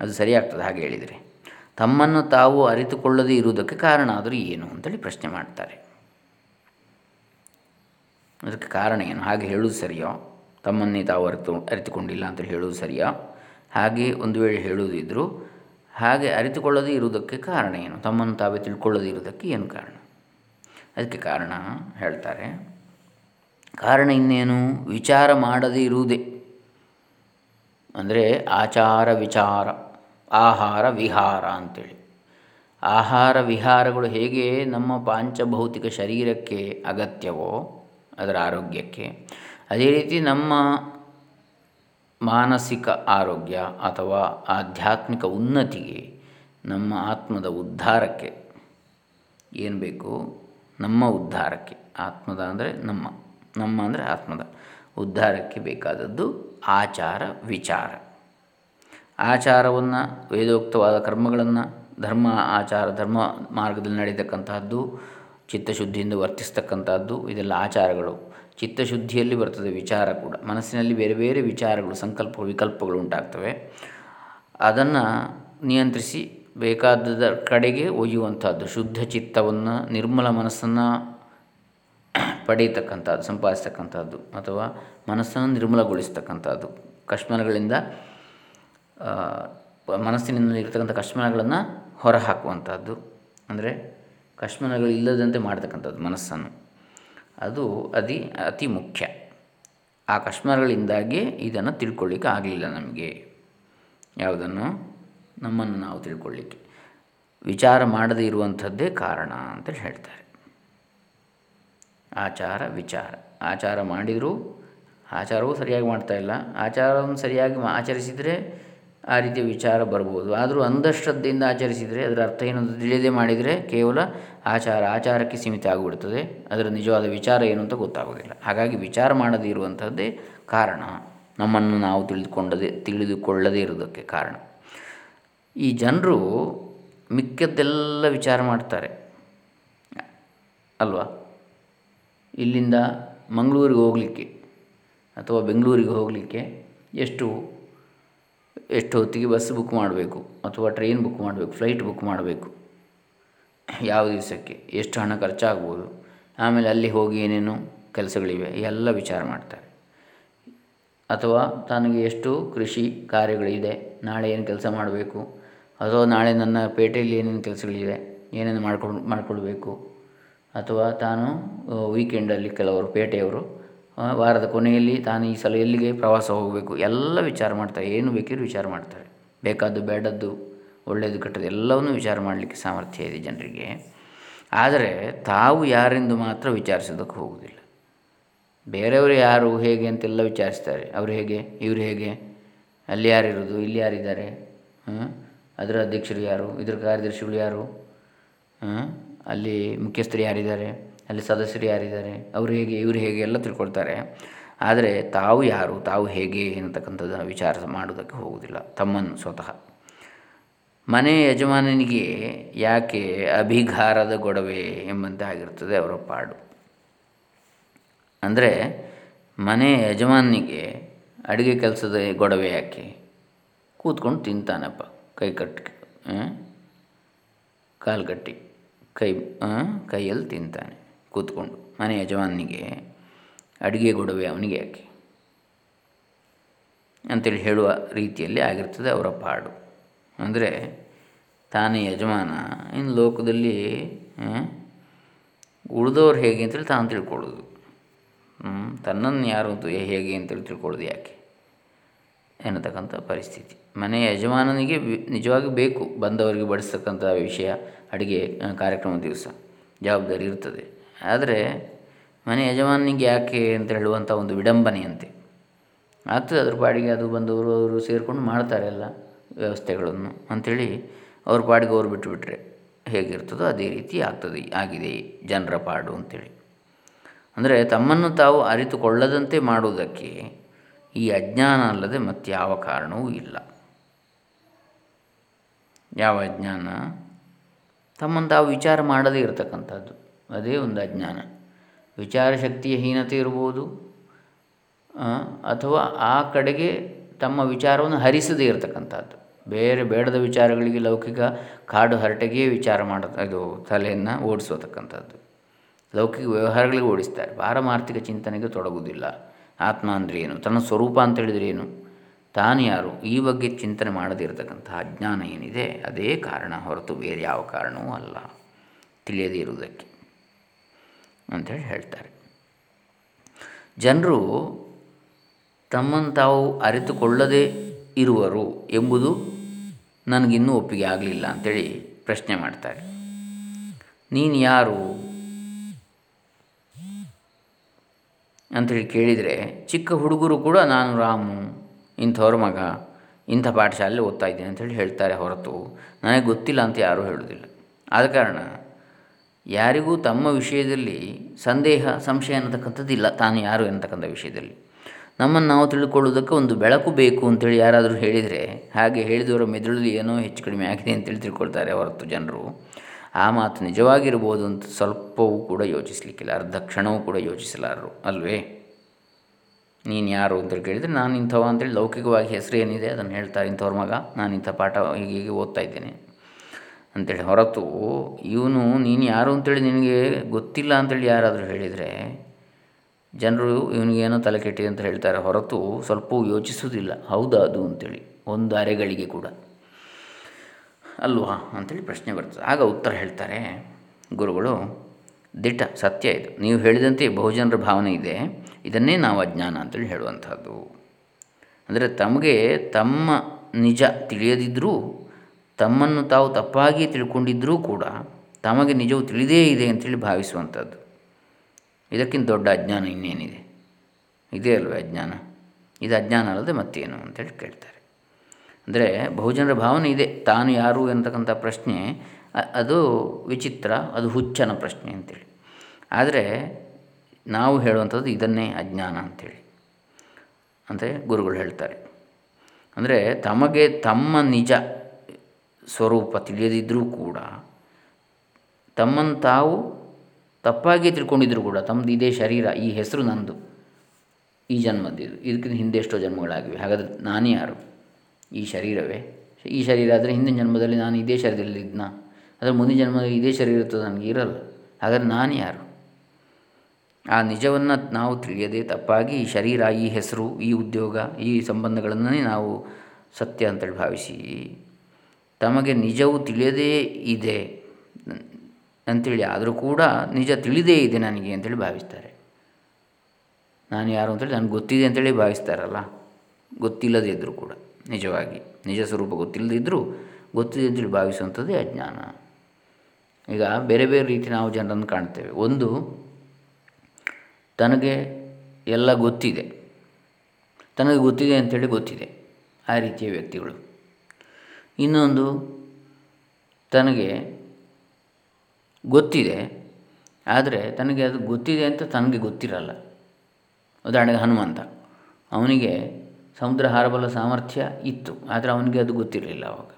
ಅದು ಸರಿಯಾಗ್ತದೆ ಹಾಗೆ ಹೇಳಿದರೆ. ತಮ್ಮನ್ನು ತಾವು ಅರಿತುಕೊಳ್ಳದೇ ಇರುವುದಕ್ಕೆ ಕಾರಣ ಆದರೂ ಏನು ಅಂತೇಳಿ ಪ್ರಶ್ನೆ ಮಾಡ್ತಾರೆ. ಅದಕ್ಕೆ ಕಾರಣ ಏನು? ಹಾಗೆ ಹೇಳುವುದು ಸರಿಯೋ? ತಮ್ಮನ್ನೇ ತಾವು ಅರಿತು, ಅರಿತುಕೊಂಡಿಲ್ಲ ಅಂತೇಳಿ ಹೇಳುವುದು ಸರಿಯೋ? ಹಾಗೆ ಒಂದು ವೇಳೆ ಹೇಳುವುದಿದ್ದರೂ ಹಾಗೆ ಅರಿತುಕೊಳ್ಳದೇ ಇರುವುದಕ್ಕೆ ಕಾರಣ ಏನು? ತಮ್ಮನ್ನು ತಾವೇ ತಿಳ್ಕೊಳ್ಳದೇ ಇರುವುದಕ್ಕೆ ಏನು ಕಾರಣ? ಅದಕ್ಕೆ ಕಾರಣ ಹೇಳ್ತಾರೆ, ಕಾರಣ ಇನ್ನೇನು? ವಿಚಾರ ಮಾಡದೇ ಇರುವುದೇ. ಅಂದರೆ ಆಚಾರ ವಿಚಾರ, ಆಹಾರ ವಿಹಾರ ಅಂಥೇಳಿ ಆಹಾರ ವಿಹಾರಗಳು ಹೇಗೆ ನಮ್ಮ ಪಾಂಚಭೌತಿಕ ಶರೀರಕ್ಕೆ ಅಗತ್ಯವೋ ಅದರ ಆರೋಗ್ಯಕ್ಕೆ, ಅದೇ ರೀತಿ ನಮ್ಮ ಮಾನಸಿಕ ಆರೋಗ್ಯ ಅಥವಾ ಆಧ್ಯಾತ್ಮಿಕ ಉನ್ನತಿಗೆ ನಮ್ಮ ಆತ್ಮದ ಉದ್ಧಾರಕ್ಕೆ ಏನು ಬೇಕು? ನಮ್ಮ ಉದ್ಧಾರಕ್ಕೆ. ಆತ್ಮದ ಅಂದರೆ ನಮ್ಮ ನಮ್ಮ ಅಂದರೆ ಆತ್ಮದ ಉದ್ಧಾರಕ್ಕೆ ಬೇಕಾದದ್ದು ಆಚಾರ, ವಿಚಾರ. ಆಚಾರವನ್ನು ವೇದೋಕ್ತವಾದ ಕರ್ಮಗಳನ್ನು ಧರ್ಮ, ಆಚಾರ, ಧರ್ಮ ಮಾರ್ಗದಲ್ಲಿ ನಡೀತಕ್ಕಂತಹದ್ದು ಚಿತ್ತಶುದ್ಧಿಯಿಂದ ವರ್ತಿಸ್ತಕ್ಕಂಥದ್ದು ಇದೆಲ್ಲ ಆಚಾರಗಳು. ಚಿತ್ತಶುದ್ಧಿಯಲ್ಲಿ ಬರ್ತದೆ ವಿಚಾರ ಕೂಡ. ಮನಸ್ಸಿನಲ್ಲಿ ಬೇರೆ ಬೇರೆ ವಿಚಾರಗಳು, ಸಂಕಲ್ಪ, ವಿಕಲ್ಪಗಳು ಉಂಟಾಗ್ತವೆ. ಅದನ್ನು ನಿಯಂತ್ರಿಸಿ ಬೇಕಾದ ಕಡೆಗೆ ಒಯ್ಯುವಂಥದ್ದು. ಶುದ್ಧ ಚಿತ್ತವನ್ನು, ನಿರ್ಮಲ ಮನಸ್ಸನ್ನು ಪಡೆಯತಕ್ಕಂಥದ್ದು, ಸಂಪಾದಿಸ್ತಕ್ಕಂಥದ್ದು ಅಥವಾ ಮನಸ್ಸನ್ನು ನಿರ್ಮಲಗೊಳಿಸ್ತಕ್ಕಂಥದ್ದು. ಕಶ್ಮಲಗಳಿಂದ ಮನಸ್ಸಿನಲ್ಲಿ ಇರತಕ್ಕಂಥ ಕಶ್ಮಲಗಳನ್ನು ಹೊರಹಾಕುವಂಥದ್ದು. ಅಂದರೆ ಕಶ್ಮಲಗಳು ಇಲ್ಲದಂತೆ ಮಾಡ್ತಕ್ಕಂಥದ್ದು ಮನಸ್ಸನ್ನು. ಅದು ಅತಿ ಅತಿ ಮುಖ್ಯ. ಆ ಕಷ್ಮರಗಳಿಂದಾಗಿ ಇದನ್ನು ತಿಳ್ಕೊಳ್ಳಿಕ್ಕೆ ಆಗಲಿಲ್ಲ ನಮಗೆ. ಯಾವುದನ್ನು? ನಮ್ಮನ್ನು ನಾವು ತಿಳ್ಕೊಳ್ಳಿಕ್ಕೆ ವಿಚಾರ ಮಾಡದೇ ಇರುವಂಥದ್ದೇ ಕಾರಣ ಅಂತ ಹೇಳ್ತಾರೆ. ಆಚಾರ, ವಿಚಾರ. ಆಚಾರ ಮಾಡಿದರೂ ಆಚಾರವೂ ಸರಿಯಾಗಿ ಮಾಡ್ತಾ ಇಲ್ಲ. ಆಚಾರವನ್ನು ಸರಿಯಾಗಿ ಆಚರಿಸಿದರೆ ಆ ರೀತಿಯ ವಿಚಾರ ಬರ್ಬೋದು. ಆದರೂ ಅಂಧಶ್ರದ್ಧೆಯಿಂದ ಆಚರಿಸಿದರೆ ಅದರ ಅರ್ಥ ಏನು ತಿಳಿಯದೆ ಮಾಡಿದರೆ ಕೇವಲ ಆಚಾರ, ಆಚಾರಕ್ಕೆ ಸೀಮಿತ ಆಗಿಬಿಡ್ತದೆ. ಅದರ ನಿಜವಾದ ವಿಚಾರ ಏನು ಅಂತ ಗೊತ್ತಾಗೋದಿಲ್ಲ. ಹಾಗಾಗಿ ವಿಚಾರ ಮಾಡದೇ ಇರುವಂಥದ್ದೇ ಕಾರಣ. ನಮ್ಮನ್ನು ನಾವು ತಿಳಿದುಕೊಂಡದೆ, ತಿಳಿದುಕೊಳ್ಳದೇ ಇರೋದಕ್ಕೆ ಕಾರಣ. ಈ ಜನರು ಮಿಕ್ಕದ್ದೆಲ್ಲ ವಿಚಾರ ಮಾಡ್ತಾರೆ. ಅಲ್ವಾ? ಇಲ್ಲಿಂದ ಮಂಗಳೂರಿಗೆ ಹೋಗಲಿಕ್ಕೆ ಅಥವಾ ಬೆಂಗಳೂರಿಗೆ ಹೋಗಲಿಕ್ಕೆ ಎಷ್ಟು ಎಷ್ಟು ಹೊತ್ತಿಗೆ ಬಸ್ ಬುಕ್ ಮಾಡಬೇಕು ಅಥವಾ ಟ್ರೈನ್ ಬುಕ್ ಮಾಡಬೇಕು, ಫ್ಲೈಟ್ ಬುಕ್ ಮಾಡಬೇಕು. ಯಾವ ದಿವಸಕ್ಕೆ ಎಷ್ಟು ಹಣ ಖರ್ಚಾಗ್ಬೋದು, ಆಮೇಲೆ ಅಲ್ಲಿ ಹೋಗಿ ಏನೇನು ಕೆಲಸಗಳಿವೆ, ಎಲ್ಲ ವಿಚಾರ ಮಾಡ್ತಾರೆ. ಅಥವಾ ತನಗೆ ಎಷ್ಟು ಕೃಷಿ ಕಾರ್ಯಗಳಿದೆ, ನಾಳೆ ಏನು ಕೆಲಸ ಮಾಡಬೇಕು, ಅಥವಾ ನಾಳೆ ನನ್ನ ಪೇಟೆಯಲ್ಲಿ ಏನೇನು ಕೆಲಸಗಳಿವೆ, ಏನೇನು ಮಾಡ್ಕೊಂಡು ಮಾಡಿಕೊಳ್ಬೇಕು. ಅಥವಾ ತಾನು ವೀಕೆಂಡಲ್ಲಿ ಕೆಲವರು, ಪೇಟೆಯವರು ವಾರದ ಕೊನೆಯಲ್ಲಿ ತಾನು ಈ ಸಲ ಎಲ್ಲಿಗೆ ಪ್ರವಾಸ ಹೋಗಬೇಕು. ಎಲ್ಲ ವಿಚಾರ ಮಾಡ್ತಾರೆ. ಏನು ಬೇಕಿದ್ರು ವಿಚಾರ ಮಾಡ್ತಾರೆ. ಬೇಕಾದ್ದು, ಬೇಡದ್ದು ಒಳ್ಳೆಯದು ಕೆಟ್ಟದ್ದು ಎಲ್ಲವನ್ನೂ ವಿಚಾರ ಮಾಡಲಿಕ್ಕೆ ಸಾಮರ್ಥ್ಯ ಇದೆ ಜನರಿಗೆ. ಆದರೆ ತಾವು ಯಾರೆಂದು ಮಾತ್ರ ವಿಚಾರಿಸೋದಕ್ಕೆ ಹೋಗುವುದಿಲ್ಲ. ಬೇರೆಯವರು ಯಾರು, ಹೇಗೆ ಅಂತೆಲ್ಲ ವಿಚಾರಿಸ್ತಾರೆ. ಅವರು ಹೇಗೆ, ಇವರು ಹೇಗೆ, ಅಲ್ಲಿ ಯಾರಿರೋದು, ಇಲ್ಲಿ ಯಾರಿದ್ದಾರೆ? ಅದರ ಅಧ್ಯಕ್ಷರು ಯಾರು? ಇದರ ಕಾರ್ಯದರ್ಶಿಗಳು ಯಾರು? ಅಲ್ಲಿ ಮುಖ್ಯಸ್ಥರು ಯಾರಿದ್ದಾರೆ? ಅಲ್ಲಿ ಸದಸ್ಯರು ಯಾರಿದ್ದಾರೆ? ಅವರು ಹೇಗೆ, ಇವರು ಹೇಗೆ ಎಲ್ಲ ತಿಳ್ಕೊಳ್ತಾರೆ. ಆದರೆ ತಾವು ಯಾರು, ತಾವು ಹೇಗೆ ಎನ್ನತಕ್ಕಂಥದ್ದು ವಿಚಾರ ಮಾಡೋದಕ್ಕೆ ಹೋಗುವುದಿಲ್ಲ. ತಮ್ಮನ್ನು ಸ್ವತಃ. ಮನೆ ಯಜಮಾನನಿಗೆ ಯಾಕೆ ಅಭಿಘಾರದ ಗೊಡವೆ ಎಂಬಂತೆ ಆಗಿರ್ತದೆ ಅವರ ಪಾಡು. ಅಂದರೆ ಮನೆ ಯಜಮಾನನಿಗೆ ಅಡುಗೆ ಕೆಲಸದ ಗೊಡವೆ ಯಾಕೆ? ಕೂತ್ಕೊಂಡು ತಿಂತಾನಪ್ಪ, ಕೈ ಕಟ್ಟಿ ಕಾಲು ಕಟ್ಟಿ, ಕೈ ಕೈಯಲ್ಲಿ ತಿಂತಾನೆ. ಕೂತ್ಕೊಂಡು ಮನೆ ಯಜಮಾನಿಗೆ ಅಡುಗೆ ಗೊಡವೆ ಅವನಿಗೆ ಯಾಕೆ? ಅಂತೇಳಿ ಹೇಳುವ ರೀತಿಯಲ್ಲಿ ಆಗಿರ್ತದೆ ಅವರ ಪಾಡು. ಅಂದರೆ ತಾನೇ ಯಜಮಾನ ಇನ್ನು ಲೋಕದಲ್ಲಿ ಉಳಿದವ್ರು ಹೇಗೆ ಅಂತೇಳಿ ತಾನು ತಿಳ್ಕೊಳ್ಳೋದು. ತನ್ನನ್ನು ಯಾರು ಹೇಗೆ ಅಂತೇಳಿ ತಿಳ್ಕೊಳ್ಳೋದು ಯಾಕೆ? ಎನ್ನತಕ್ಕಂಥ ಪರಿಸ್ಥಿತಿ. ಮನೆ ಯಜಮಾನನಿಗೆ ನಿಜವಾಗಿ ಬೇಕು ಬಂದವರಿಗೆ ಬಡಿಸ್ತಕ್ಕಂಥ ವಿಷಯ ಅಡುಗೆ ಕಾರ್ಯಕ್ರಮ ದಿವಸ. ಜವಾಬ್ದಾರಿ ಇರ್ತದೆ. ಆದರೆ ಮನೆ ಯಜಮಾನಿಗೆ ಯಾಕೆ ಅಂತ ಹೇಳುವಂಥ ಒಂದು ವಿಡಂಬನೆಯಂತೆ. ಆಗ್ತದೆ ಅದ್ರ ಪಾಡಿಗೆ ಅದು ಬಂದವರು ಅವರು ಸೇರಿಕೊಂಡು ಮಾಡ್ತಾರೆ ಎಲ್ಲ ವ್ಯವಸ್ಥೆಗಳನ್ನು ಅಂಥೇಳಿ ಅವ್ರ ಪಾಡಿಗೆ ಅವ್ರು ಬಿಟ್ಟುಬಿಟ್ರೆ ಹೇಗಿರ್ತದೋ ಅದೇ ರೀತಿ ಆಗ್ತದೆ, ಆಗಿದೆ ಜನರ ಪಾಡು ಅಂಥೇಳಿ ಅಂದರೆ ತಮ್ಮನ್ನು ತಾವು ಅರಿತುಕೊಳ್ಳದಂತೆ ಮಾಡುವುದಕ್ಕೆ ಈ ಅಜ್ಞಾನ ಅಲ್ಲದೆ ಯಾವ ಕಾರಣವೂ ಇಲ್ಲ. ಯಾವ ಅಜ್ಞಾನ? ತಮ್ಮನ್ನು ತಾವು ವಿಚಾರ ಮಾಡದೇ ಇರತಕ್ಕಂಥದ್ದು. ಅದೇ ಒಂದು ಅಜ್ಞಾನ. ವಿಚಾರ ಶಕ್ತಿಯ ಹೀನತೆ ಇರ್ಬೋದು ಅಥವಾ ಆ ಕಡೆಗೆ ತಮ್ಮ ವಿಚಾರವನ್ನು ಹರಿಸದೇ ಇರತಕ್ಕಂಥದ್ದು. ಬೇರೆ ಬೇಡದ ವಿಚಾರಗಳಿಗೆ ಲೌಕಿಕ ಕಾಡು ಹರಟೆಗೆ ವಿಚಾರ ಮಾಡ, ಇದು ತಲೆಯನ್ನು ಓಡಿಸೋತಕ್ಕಂಥದ್ದು. ಲೌಕಿಕ ವ್ಯವಹಾರಗಳಿಗೆ ಓಡಿಸ್ತಾರೆ. ಪಾರಮಾರ್ಥಿಕ ಚಿಂತನೆಗೆ ತೊಡಗುವುದಿಲ್ಲ. ಆತ್ಮ ಅಂದರೆ ಏನು? ತನ್ನ ಸ್ವರೂಪ ಅಂತ ಹೇಳಿದರೆ ಏನು? ತಾನು ಯಾರು? ಈ ಬಗ್ಗೆ ಚಿಂತನೆ ಮಾಡದಿರತಕ್ಕಂತಹ ಅಜ್ಞಾನ ಏನಿದೆ? ಅದೇ ಕಾರಣ ಹೊರತು ಬೇರೆ ಯಾವ ಕಾರಣವೂ ಅಲ್ಲ. ತಿಳಿಯದೇ ಇರುವುದಕ್ಕೆ. ಅಂಥೇಳಿ ಹೇಳ್ತಾರೆ. ಜನರು ತಮ್ಮನ್ನು ತಾವು ಅರಿತುಕೊಳ್ಳದೇ ಇರುವರು ಎಂಬುದು ನನಗಿನ್ನೂ ಒಪ್ಪಿಗೆ ಆಗಲಿಲ್ಲ ಅಂಥೇಳಿ ಪ್ರಶ್ನೆ ಮಾಡ್ತಾರೆ. ನೀನು ಯಾರು? ಅಂಥೇಳಿ ಕೇಳಿದರೆ ಚಿಕ್ಕ ಹುಡುಗರು ಕೂಡ ನಾನು ರಾಮು ಇಂಥವ್ರ ಮಗ ಇಂಥ ಪಾಠಶಾಲೆ ಓದ್ತಾ ಇದ್ದೀನಿ ಅಂಥೇಳಿ ಹೇಳ್ತಾರೆ ಹೊರತು ನನಗೆ ಗೊತ್ತಿಲ್ಲ ಅಂತ ಯಾರೂ ಹೇಳೋದಿಲ್ಲ ಆದ ಕಾರಣ ಯಾರಿಗೂ ತಮ್ಮ ವಿಷಯದಲ್ಲಿ ಸಂದೇಹ, ಸಂಶಯ ಅನ್ನತಕ್ಕಂಥದ್ದಿಲ್ಲ. ತಾನು ಯಾರು ಎನ್ನತಕ್ಕಂಥ ವಿಷಯದಲ್ಲಿ. ನಮ್ಮನ್ನು ನಾವು ತಿಳ್ಕೊಳ್ಳೋದಕ್ಕೆ ಒಂದು ಬೆಳಕು ಬೇಕು ಅಂತೇಳಿ ಯಾರಾದರೂ ಹೇಳಿದರೆ, ಹಾಗೆ ಹೇಳಿದವರ ಮೆದುಳಲ್ಲಿ ಏನೋ ಹೆಚ್ಚು ಕಡಿಮೆ ಆಗಿದೆ ಅಂತೇಳಿ ತಿಳ್ಕೊಳ್ತಾರೆ ಹೊರತು ಜನರು. ಆ ಮಾತು ನಿಜವಾಗಿರ್ಬೋದು ಅಂತ ಸ್ವಲ್ಪವೂ ಕೂಡ ಯೋಚಿಸಲಿಕ್ಕಿಲ್ಲ. ಅರ್ಧ ಕ್ಷಣವೂ ಕೂಡ ಯೋಚಿಸಲಾರರು, ಅಲ್ವೇ? ನೀನು ಯಾರು ಅಂತೇಳಿ ಕೇಳಿದರೆ, ನಾನು ಇಂಥವ ಅಂತೇಳಿ ಲೌಕಿಕವಾಗಿ ಹೆಸರು ಏನಿದೆ ಅದನ್ನು ಹೇಳ್ತಾರೆ ಇಂಥವ್ರ ಮಗ. ನಾನು ಇಂಥ ಪಾಠ ಹೀಗೆ ಹೀಗೆ ಓದ್ತಾ ಇದ್ದೇನೆ. ಅಂಥೇಳಿ ಹೊರತು ಇವನು, ನೀನು ಯಾರು ಅಂತೇಳಿ ನಿನಗೆ ಗೊತ್ತಿಲ್ಲ ಅಂತೇಳಿ ಯಾರಾದರೂ ಹೇಳಿದರೆ ಜನರು ಇವನಿಗೇನೋ ತಲೆ ಕೆಟ್ಟಿದೆ ಅಂತ ಹೇಳ್ತಾರೆ. ಹೊರತು ಸ್ವಲ್ಪ ಯೋಚಿಸುವುದಿಲ್ಲ. ಹೌದಾ ಅದು ಅಂತೇಳಿ. ಒಂದು ಅರೆಗಳಿಗೆ ಕೂಡ. ಅಲ್ವಾ ಅಂಥೇಳಿ ಪ್ರಶ್ನೆ ಬರ್ತದೆ. ಆಗ ಉತ್ತರ ಹೇಳ್ತಾರೆ ಗುರುಗಳು ದಿಟ ಸತ್ಯ ಇದು. ನೀವು ಹೇಳಿದಂತೆ ಬಹುಜನರ ಭಾವನೆ ಇದೆ. ಇದನ್ನೇ ನಾವು ಅಜ್ಞಾನ ಅಂತೇಳಿ ಹೇಳುವಂಥದ್ದು. ಅಂದರೆ ತಮಗೆ ತಮ್ಮ ನಿಜ ತಿಳಿಯದಿದ್ದರೂ ತಮ್ಮನ್ನು ತಾವು ತಪ್ಪಾಗಿ ತಿಳ್ಕೊಂಡಿದ್ದರೂ ಕೂಡ ತಮಗೆ ನಿಜವು ತಿಳಿದೇ ಇದೆ ಅಂತೇಳಿ ಭಾವಿಸುವಂಥದ್ದು. ಇದಕ್ಕಿಂತ ದೊಡ್ಡ ಅಜ್ಞಾನ ಇನ್ನೇನಿದೆ? ಇದೇ ಅಲ್ವೇ ಅಜ್ಞಾನ? ಇದು ಅಜ್ಞಾನ ಅಲ್ಲದೆ ಮತ್ತೇನು ಅಂತೇಳಿ ಕೇಳ್ತಾರೆ. ಅಂದರೆ ಬಹುಜನರ ಭಾವನೆ ಇದೆ. ತಾನು ಯಾರು ಎಂತಕ್ಕಂಥ ಪ್ರಶ್ನೆ ಅದು ವಿಚಿತ್ರ, ಅದು ಹುಚ್ಚನ ಪ್ರಶ್ನೆ ಅಂತೇಳಿ. ಆದರೆ ನಾವು ಹೇಳುವಂಥದ್ದು ಇದನ್ನೇ ಅಜ್ಞಾನ ಅಂಥೇಳಿ ಅಂದರೆ ಗುರುಗಳು ಹೇಳ್ತಾರೆ. ಅಂದರೆ ತಮಗೆ ತಮ್ಮ ನಿಜ ಸ್ವರೂಪ ತಿಳಿಯದಿದ್ದರೂ ಕೂಡ ತಮ್ಮನ್ನು ತಾವು ತಪ್ಪಾಗಿ ತಿಳ್ಕೊಂಡಿದ್ರು ಕೂಡ ತಮ್ಮದು ಇದೇ ಶರೀರ, ಈ ಹೆಸರು ನಂದು, ಈ ಜನ್ಮದ್ದು ಇದಕ್ಕಿಂತ ಹಿಂದೆ ಎಷ್ಟೋ ಜನ್ಮಗಳಾಗಿವೆ. ಹಾಗಾದರೆ ನಾನೇ ಯಾರು? ಈ ಶರೀರವೇ? ಈ ಶರೀರ ಆದರೆ ಹಿಂದಿನ ಜನ್ಮದಲ್ಲಿ ನಾನು ಇದೇ ಶರೀರದಲ್ಲಿ ಇದ್ನ? ಆದರೆ ಮುಂದಿನ ಜನ್ಮದಲ್ಲಿ ಇದೇ ಶರೀರ ಇರ್ತದೆ ನನಗೆ ಇರಲ್ಲ. ಹಾಗಾದರೆ ನಾನು ಯಾರು? ಆ ನಿಜವನ್ನು ನಾವು ತಿಳಿಯದೆ ತಪ್ಪಾಗಿ ಈ ಶರೀರ, ಈ ಹೆಸರು, ಈ ಉದ್ಯೋಗ, ಈ ಸಂಬಂಧಗಳನ್ನೇ ನಾವು ಸತ್ಯ ಅಂತೇಳಿ ಭಾವಿಸಿ ತಮಗೆ ನಿಜವು ತಿಳಿಯದೇ ಇದೆ ಅಂಥೇಳಿ ಆದರೂ ಕೂಡ ನಿಜ ತಿಳಿದೇ ಇದೆ ನನಗೆ ಅಂತೇಳಿ ಭಾವಿಸ್ತಾರೆ. ನಾನು ಯಾರು ಅಂತೇಳಿ, ನನಗೆ ಗೊತ್ತಿದೆ ಅಂತೇಳಿ ಭಾವಿಸ್ತಾರಲ್ಲ? ಗೊತ್ತಿಲ್ಲದೇ ಇದ್ದರೂ ಕೂಡ, ನಿಜವಾಗಿ. ನಿಜ ಸ್ವರೂಪ ಗೊತ್ತಿಲ್ಲದಿದ್ದರೂ ಗೊತ್ತಿದೆ ಅಂತೇಳಿ ಭಾವಿಸುವಂಥದ್ದೇ ಅಜ್ಞಾನ. ಈಗ ಬೇರೆ ಬೇರೆ ರೀತಿ ನಾವು ಜನರನ್ನು ಕಾಣ್ತೇವೆ. ಒಂದು, ತನಗೆ ಎಲ್ಲ ಗೊತ್ತಿದೆ. ತನಗೆ ಗೊತ್ತಿದೆ ಅಂಥೇಳಿ ಗೊತ್ತಿದೆ ಆ ರೀತಿಯ ವ್ಯಕ್ತಿಗಳು. ಇನ್ನೊಂದು ತನಗೆ ಗೊತ್ತಿದೆ, ಆದರೆ ತನಗೆ ಅದು ಗೊತ್ತಿದೆ ಅಂತ ತನಗೆ ಗೊತ್ತಿರಲ್ಲ. ಉದಾಹರಣೆಗೆ ಹನುಮಂತ. ಅವನಿಗೆ ಸಮುದ್ರ ಹಾರಬಲ್ಲ ಸಾಮರ್ಥ್ಯ ಇತ್ತು, ಆದರೆ ಅವನಿಗೆ ಅದು ಗೊತ್ತಿರಲಿಲ್ಲ ಅವಾಗ.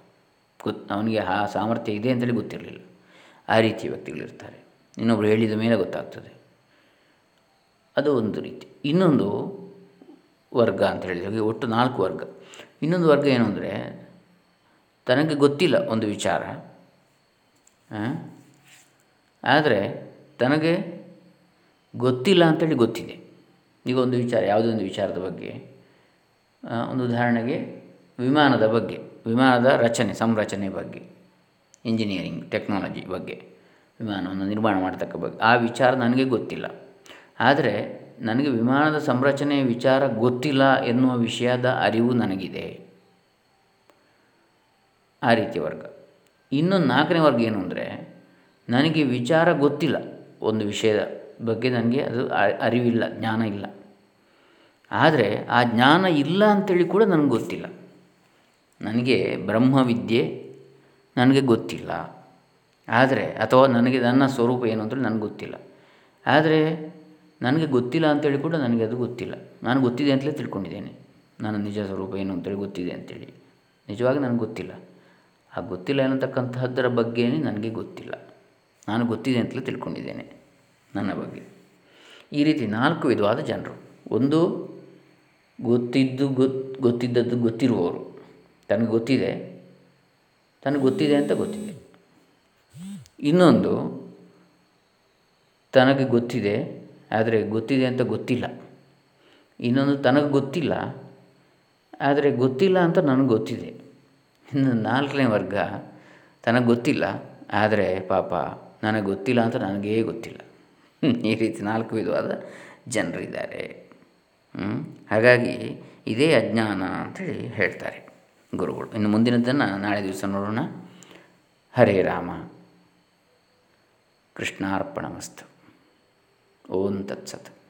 ಗೊತ್, ಅವನಿಗೆ ಆ ಸಾಮರ್ಥ್ಯ ಇದೆ ಅಂತೇಳಿ ಗೊತ್ತಿರಲಿಲ್ಲ. ಆ ರೀತಿಯ ವ್ಯಕ್ತಿಗಳಿರ್ತಾರೆ ಇನ್ನೊಬ್ಬರು ಹೇಳಿದ ಮೇಲೆ ಗೊತ್ತಾಗ್ತದೆ. ಅದು ಒಂದು ರೀತಿ. ಇನ್ನೊಂದು ವರ್ಗ ಅಂತ ಹೇಳಿದಾಗ ಒಟ್ಟು ನಾಲ್ಕು ವರ್ಗ. ಇನ್ನೊಂದು ವರ್ಗ ಏನು ಅಂದರೆ ತನಗೆ ಗೊತ್ತಿಲ್ಲ ಒಂದು ವಿಚಾರ. ಆದರೆ ತನಗೆ ಗೊತ್ತಿಲ್ಲ ಅಂತೇಳಿ ಗೊತ್ತಿದೆ. ಈಗ ಒಂದು ವಿಚಾರ, ಯಾವುದೋ ಒಂದು ವಿಚಾರದ ಬಗ್ಗೆ. ಒಂದು ಉದಾಹರಣೆಗೆ ವಿಮಾನದ ಬಗ್ಗೆ, ವಿಮಾನದ ರಚನೆ, ಸಂರಚನೆ ಬಗ್ಗೆ ಇಂಜಿನಿಯರಿಂಗ್ ಟೆಕ್ನಾಲಜಿ ಬಗ್ಗೆ, ವಿಮಾನವನ್ನು ನಿರ್ಮಾಣ ಮಾಡತಕ್ಕ ಬಗ್ಗೆ, ಆ ವಿಚಾರ ನನಗೆ ಗೊತ್ತಿಲ್ಲ. ಆದರೆ ನನಗೆ ವಿಮಾನದ ಸಂರಚನೆಯ ವಿಚಾರ ಗೊತ್ತಿಲ್ಲ ಎನ್ನುವ ವಿಷಯದ ಅರಿವು ನನಗಿದೆ. ಆ ರೀತಿ ವರ್ಗ. ಇನ್ನೊಂದು ನಾಲ್ಕನೇ ವರ್ಗ ಏನು ಅಂದರೆ, ನನಗೆ ವಿಚಾರ ಗೊತ್ತಿಲ್ಲ. ಒಂದು ವಿಷಯದ ಬಗ್ಗೆ ನನಗೆ ಅದು ಅರಿವಿಲ್ಲ, ಜ್ಞಾನ ಇಲ್ಲ. ಆದರೆ ಆ ಜ್ಞಾನ ಇಲ್ಲ ಅಂಥೇಳಿ ಕೂಡ ನನಗೆ ಗೊತ್ತಿಲ್ಲ. ನನಗೆ ಬ್ರಹ್ಮವಿದ್ಯೆ ನನಗೆ ಗೊತ್ತಿಲ್ಲ. ಆದರೆ, ಅಥವಾ ನನಗೆ ನನ್ನ ಸ್ವರೂಪ ಏನು ಅಂತೇಳಿ ನನಗೆ ಗೊತ್ತಿಲ್ಲ. ಆದರೆ, ನನಗೆ ಗೊತ್ತಿಲ್ಲ ಅಂತೇಳಿ ಕೂಡ ನನಗೆ ಅದು ಗೊತ್ತಿಲ್ಲ. ನಾನು ಗೊತ್ತಿದೆ ಅಂತಲೇ ತಿಳ್ಕೊಂಡಿದ್ದೇನೆ. ನನ್ನ ನಿಜ ಸ್ವರೂಪ ಏನು ಅಂತೇಳಿ ಗೊತ್ತಿದೆ ಅಂತೇಳಿ. ನಿಜವಾಗಿ ನನಗೆ ಗೊತ್ತಿಲ್ಲ. ಆ ಗೊತ್ತಿಲ್ಲ ಎನ್ನತಕ್ಕಂತಹದ್ದರ ಬಗ್ಗೆ ನನಗೆ ಗೊತ್ತಿಲ್ಲ. ನಾನು ಗೊತ್ತಿದೆ ಅಂತಲೇ ತಿಳ್ಕೊಂಡಿದ್ದೇನೆ ನನ್ನ ಬಗ್ಗೆ. ಈ ರೀತಿ ನಾಲ್ಕು ವಿಧವಾದ ಜನರು. ಒಂದು, ಗೊತ್ತಿದ್ದು ಗೊತ್, ಗೊತ್ತಿದ್ದದ್ದು ಗೊತ್ತಿರುವವರು. ತನಗೆ ಗೊತ್ತಿದೆ. ತನಗೆ ಗೊತ್ತಿದೆ ಅಂತ ಗೊತ್ತಿದೆ. ಇನ್ನೊಂದು, ತನಗೆ ಗೊತ್ತಿದೆ, ಆದರೆ ಗೊತ್ತಿದೆ ಅಂತ ಗೊತ್ತಿಲ್ಲ. ಇನ್ನೊಂದು, ತನಗೆ ಗೊತ್ತಿಲ್ಲ, ಆದರೆ ಗೊತ್ತಿಲ್ಲ ಅಂತ ನನಗೆ ಗೊತ್ತಿದೆ. ಇನ್ನು ನಾಲ್ಕನೇ ವರ್ಗ ತನಗೆ ಗೊತ್ತಿಲ್ಲ. ಆದರೆ ಪಾಪ ನನಗೆ ಗೊತ್ತಿಲ್ಲ ಅಂತ ನನಗೇ ಗೊತ್ತಿಲ್ಲ. ಈ ರೀತಿ ನಾಲ್ಕು ವಿಧವಾದ ಜನರಿದ್ದಾರೆ. ಹಾಗಾಗಿ ಇದೇ ಅಜ್ಞಾನ ಅಂತೇಳಿ ಹೇಳ್ತಾರೆ ಗುರುಗಳು. ಇನ್ನು ಮುಂದಿನದನ್ನು ನಾಳೆ ದಿವಸ ನೋಡೋಣ. ಹರೇ ರಾಮ. ಕೃಷ್ಣಾರ್ಪಣ ಮಸ್ತು ಓಂ ತತ್ಸತ್.